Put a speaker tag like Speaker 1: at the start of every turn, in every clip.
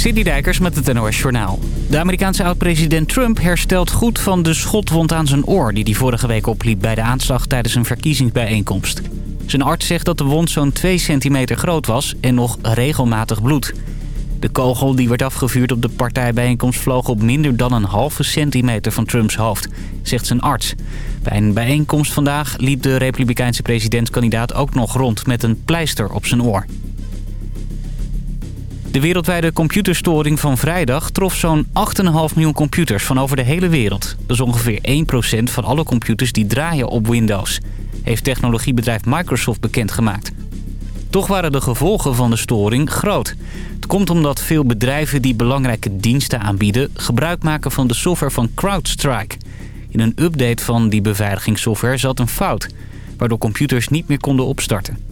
Speaker 1: Dijkers met het NOS Journaal. De Amerikaanse oud-president Trump herstelt goed van de schotwond aan zijn oor... die hij vorige week opliep bij de aanslag tijdens een verkiezingsbijeenkomst. Zijn arts zegt dat de wond zo'n 2 centimeter groot was en nog regelmatig bloed. De kogel die werd afgevuurd op de partijbijeenkomst vloog op minder dan een halve centimeter van Trumps hoofd, zegt zijn arts. Bij een bijeenkomst vandaag liep de republikeinse presidentskandidaat ook nog rond met een pleister op zijn oor. De wereldwijde computerstoring van vrijdag trof zo'n 8,5 miljoen computers van over de hele wereld. Dat is ongeveer 1% van alle computers die draaien op Windows, heeft technologiebedrijf Microsoft bekendgemaakt. Toch waren de gevolgen van de storing groot. Het komt omdat veel bedrijven die belangrijke diensten aanbieden... gebruik maken van de software van CrowdStrike. In een update van die beveiligingssoftware zat een fout... waardoor computers niet meer konden opstarten.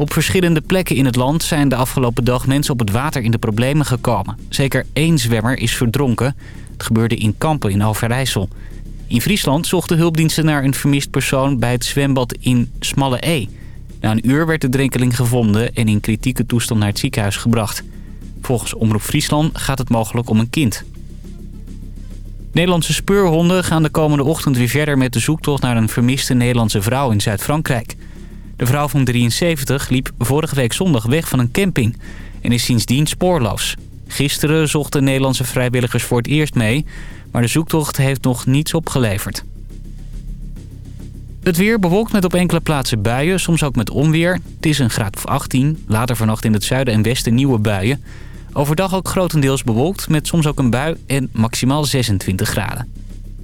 Speaker 1: Op verschillende plekken in het land zijn de afgelopen dag mensen op het water in de problemen gekomen. Zeker één zwemmer is verdronken. Het gebeurde in Kampen in Overijssel. In Friesland zochten hulpdiensten naar een vermist persoon bij het zwembad in Smalle E. Na een uur werd de drinkeling gevonden en in kritieke toestand naar het ziekenhuis gebracht. Volgens Omroep Friesland gaat het mogelijk om een kind. Nederlandse speurhonden gaan de komende ochtend weer verder met de zoektocht naar een vermiste Nederlandse vrouw in Zuid-Frankrijk. De vrouw van 73 liep vorige week zondag weg van een camping en is sindsdien spoorloos. Gisteren zochten Nederlandse vrijwilligers voor het eerst mee, maar de zoektocht heeft nog niets opgeleverd. Het weer bewolkt met op enkele plaatsen buien, soms ook met onweer. Het is een graad of 18, later vannacht in het zuiden en westen nieuwe buien. Overdag ook grotendeels bewolkt met soms ook een bui en maximaal 26 graden.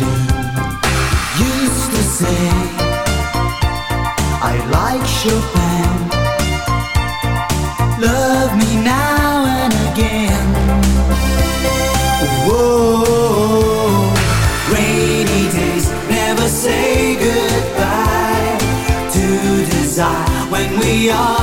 Speaker 2: Confusion. Used to say, I like Chopin. Love me now and again. Whoa, rainy days never say goodbye to desire when we are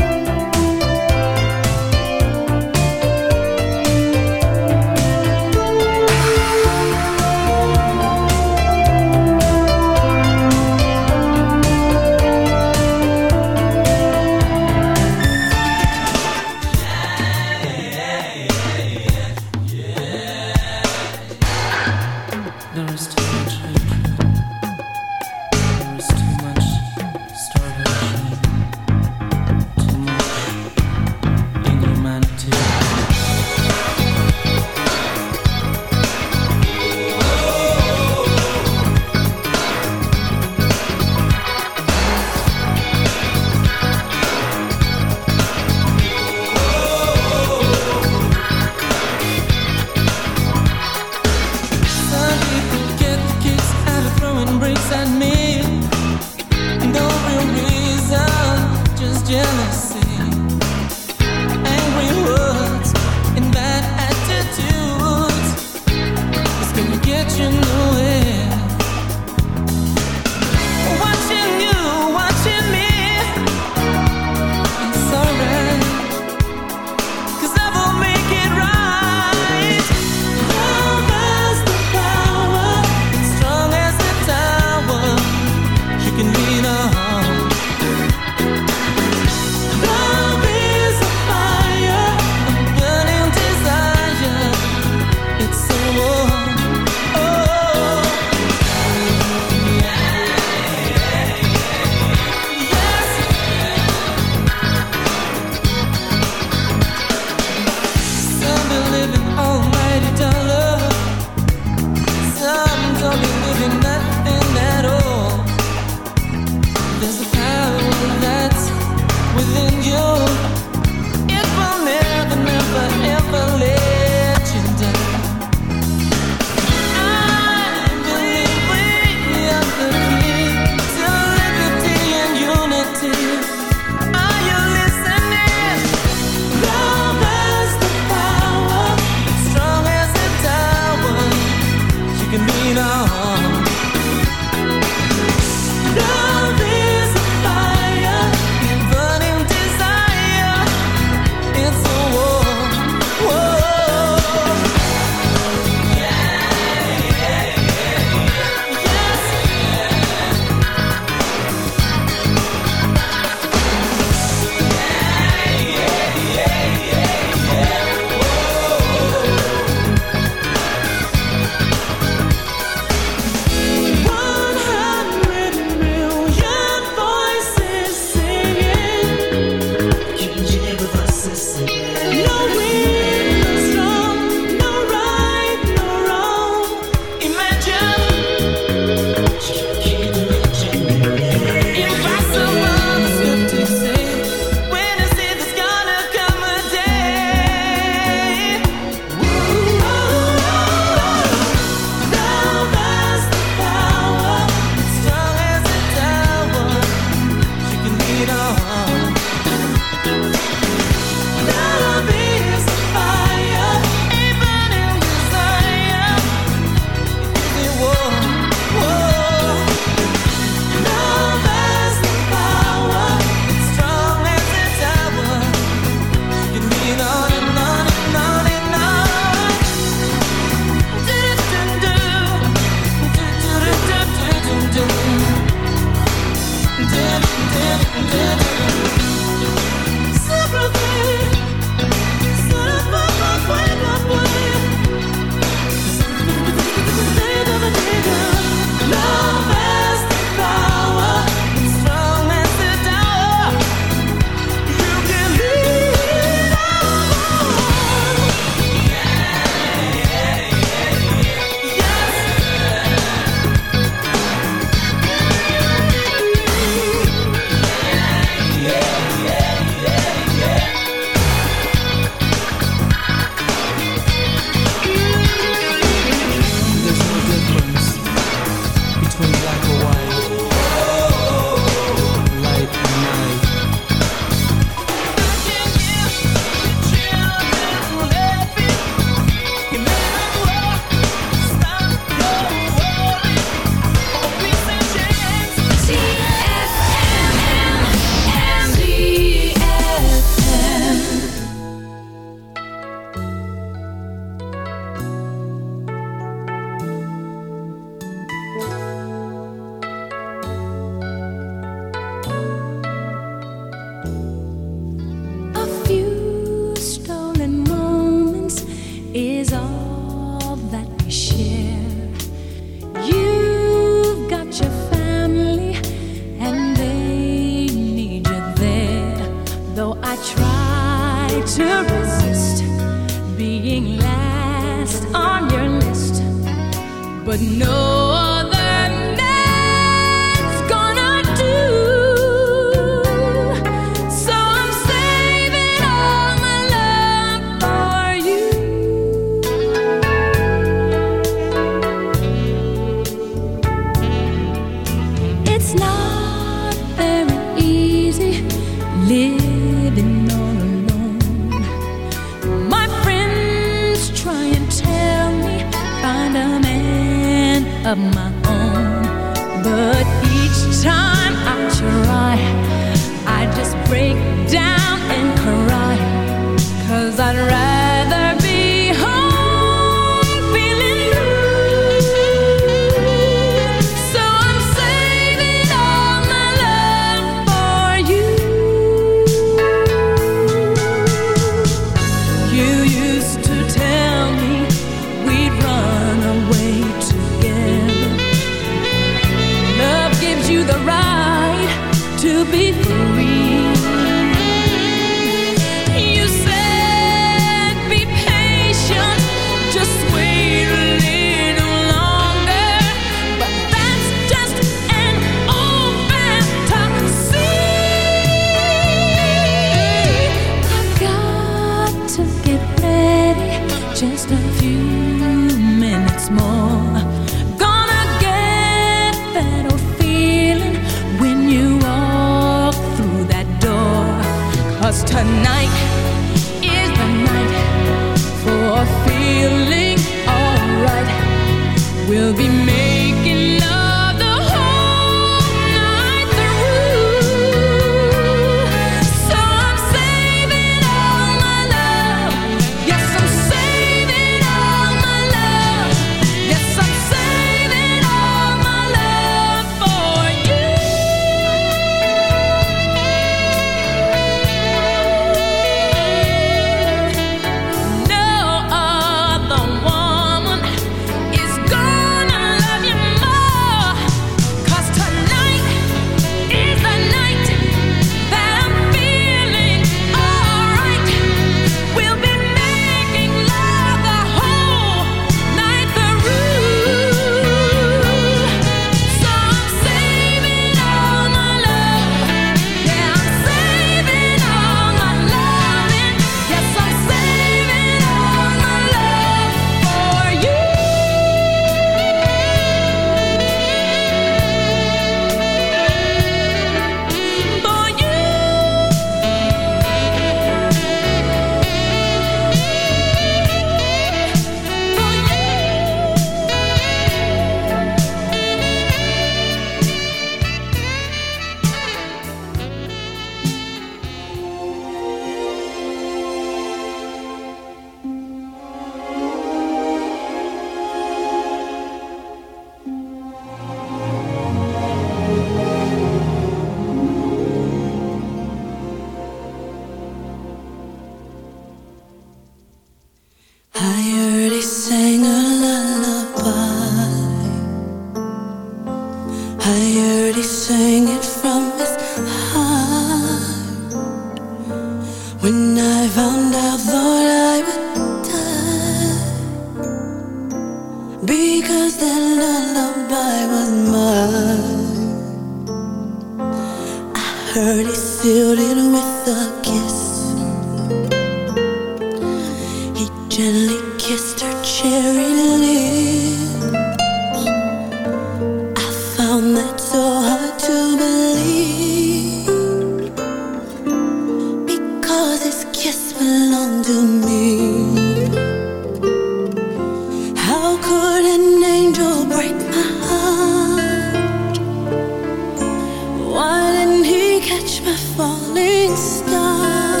Speaker 3: catch my falling star.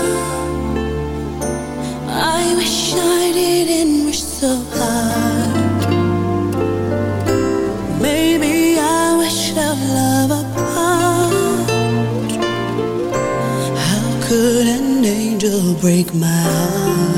Speaker 3: I wish I didn't wish so hard. Maybe I wish our love apart. How could an angel break my heart?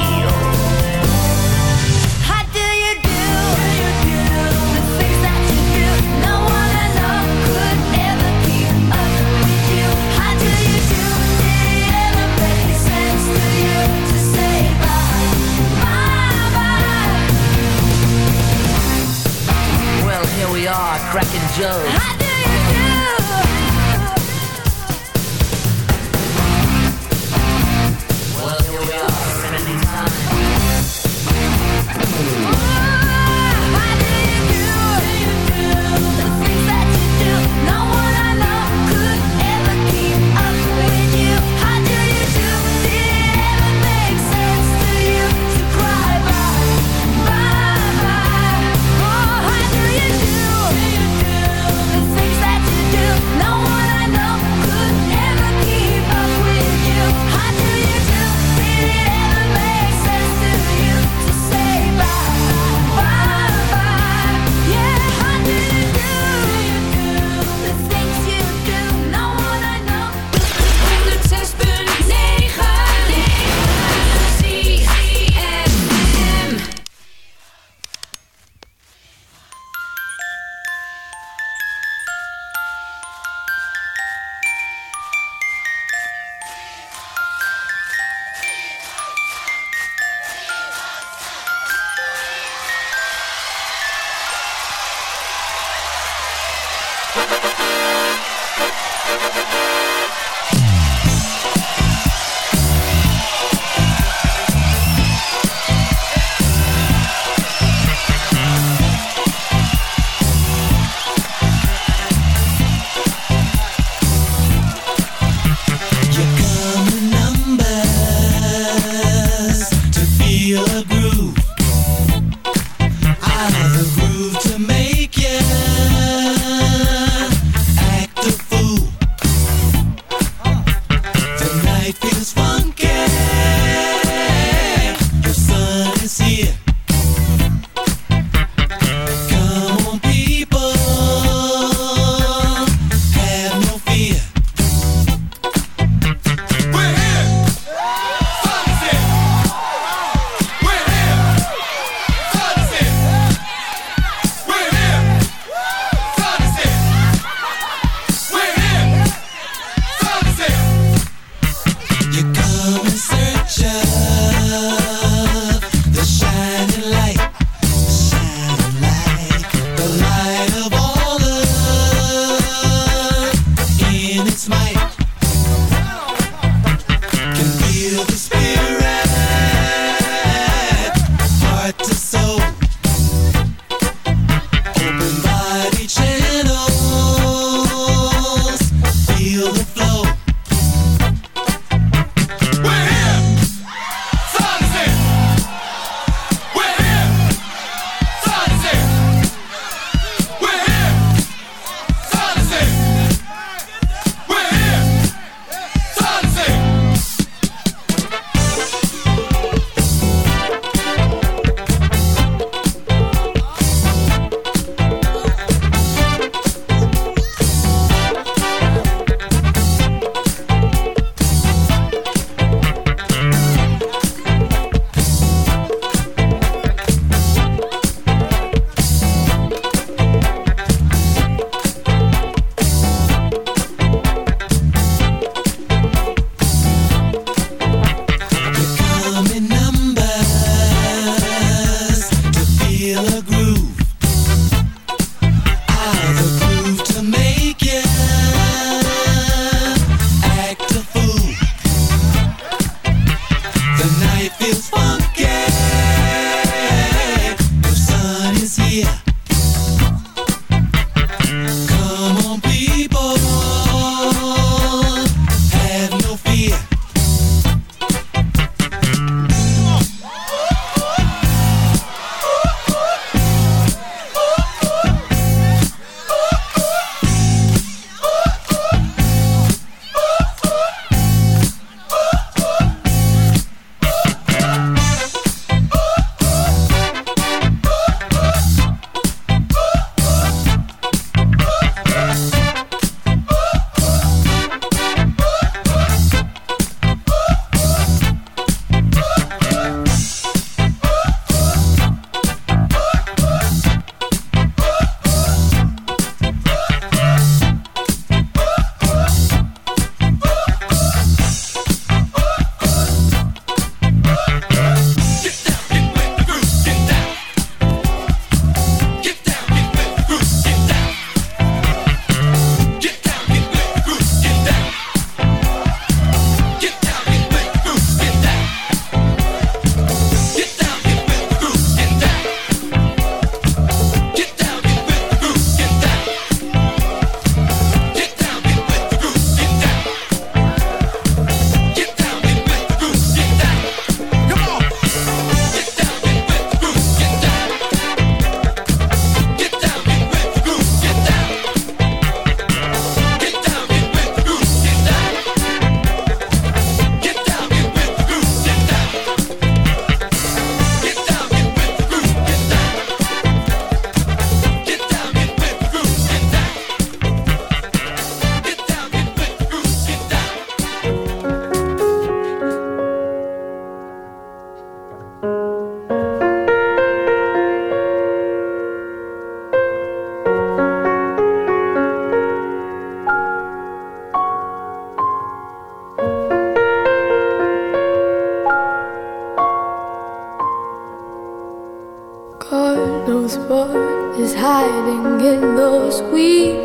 Speaker 4: Cracking jokes.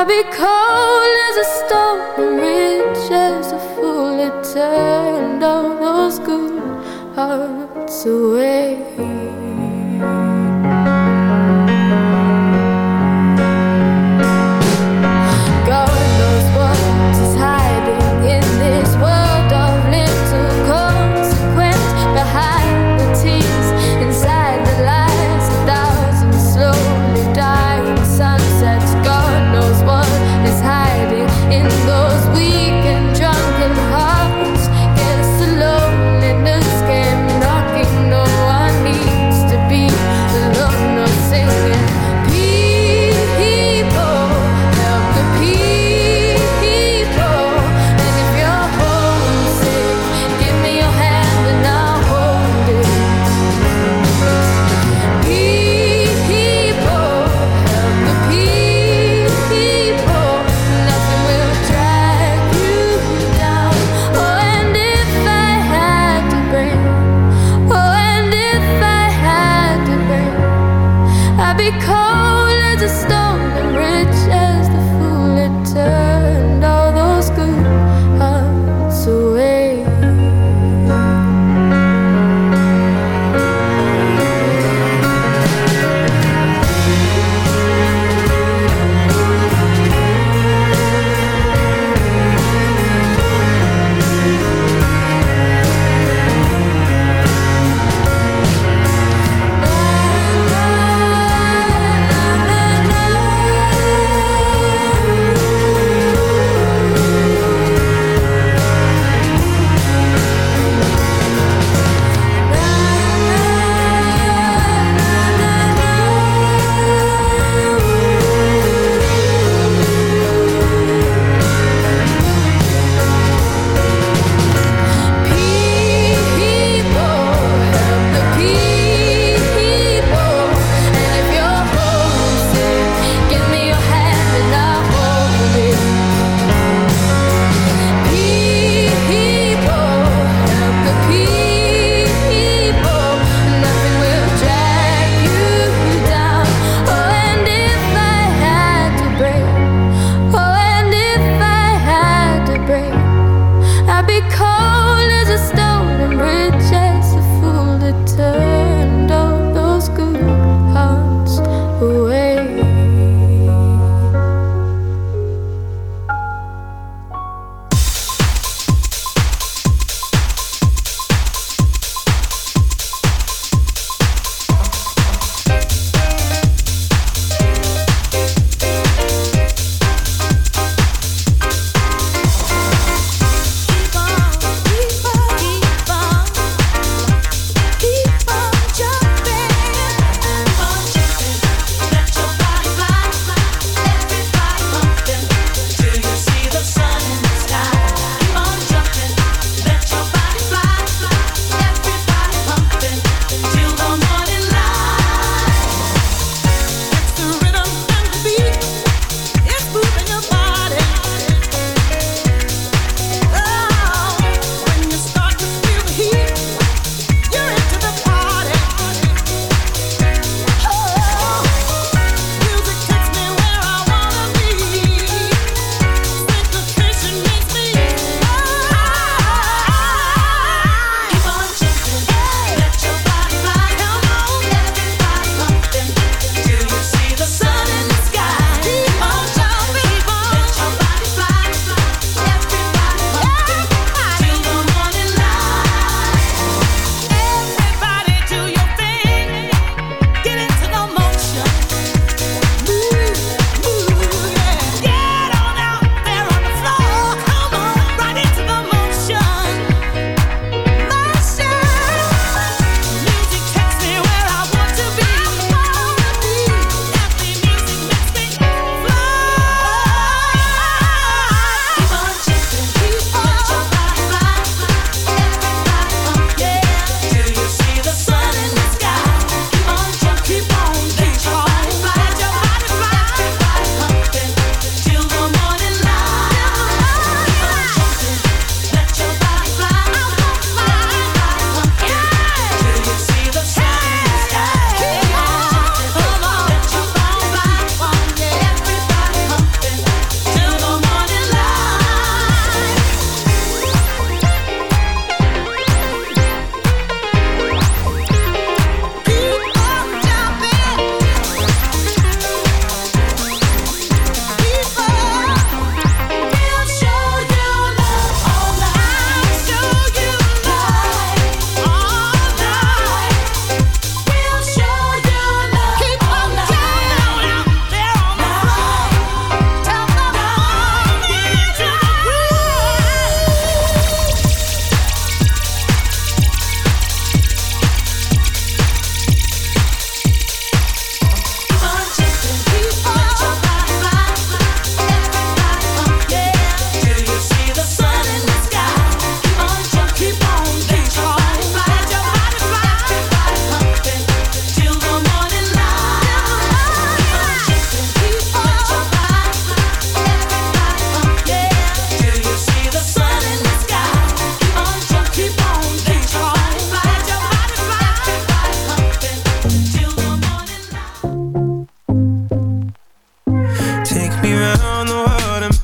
Speaker 4: I'd be cold as a stone, rich as a fool. It turned all those good hearts away.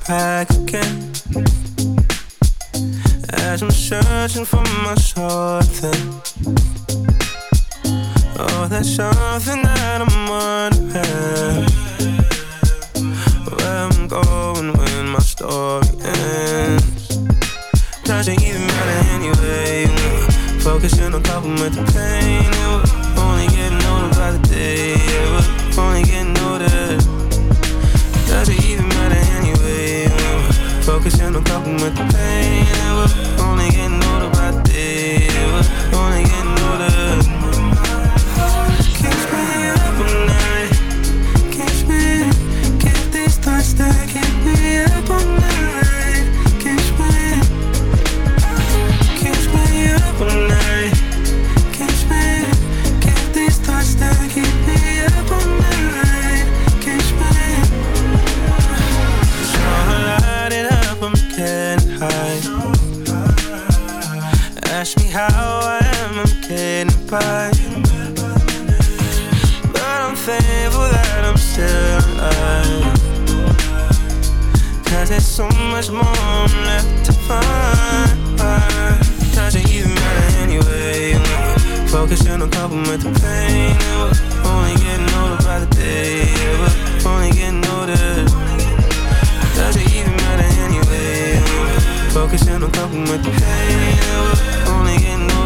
Speaker 4: back again. As I'm searching for my something.
Speaker 5: Oh, that's something that I'm wondering. Where I'm going when my story ends. Doesn't even matter anyway. Focusing on coping with the pain. with the pain, and we're only getting older. there's so much more left to find. Does it even matter anyway. Focusing on coping with the pain. Yeah, only getting older by the day. Yeah, only getting older. Does it even matter anyway. Focusing on coping with the pain. Yeah, only getting older.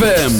Speaker 2: ZFM.